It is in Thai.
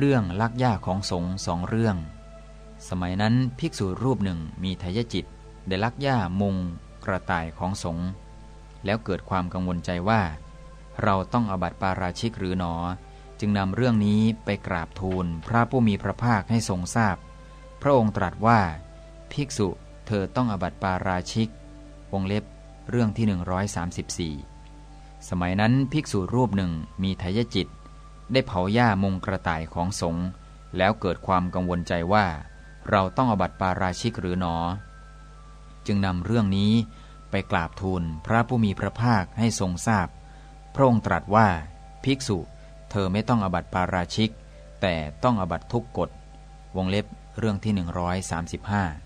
เรื่องลักย่าของสงสองเรื่อง สมัยนั้นภิกษุรูปหนึ่งมีทายจิต ได้ลักย่ามุงกระต่ายของสงแล้วเกิดความกังวลใจว่า เราต้องอบัติปาราชิกหรือหนอ จึงนำเรื่องนี้ไปกราบทูลพระผู้มีพระภาคให้ทรงทราบพพระองค์ตรัสว่า ภิกษุเธอต้องอบัติปาราชิก วงเล็บเรื่องที่ 134 สมัยนั้นภิกษุรูปหนึ่งมีทายจิต ได้เผาหญ้ามงกระต่ายของสงฆ์แล้วเกิดความกังวลใจว่า เราต้องอบัติปาราชิกหรือหนอ จึงนำเรื่องนี้ไปกราบทูลพระผู้มีพระภาคให้ทรงทราบพพระองค์ตรัสว่า ภิกษุ เธอไม่ต้องอบัติปาราชิก แต่ต้องอบัติทุกกฎ วงเล็บเรื่องที่ 135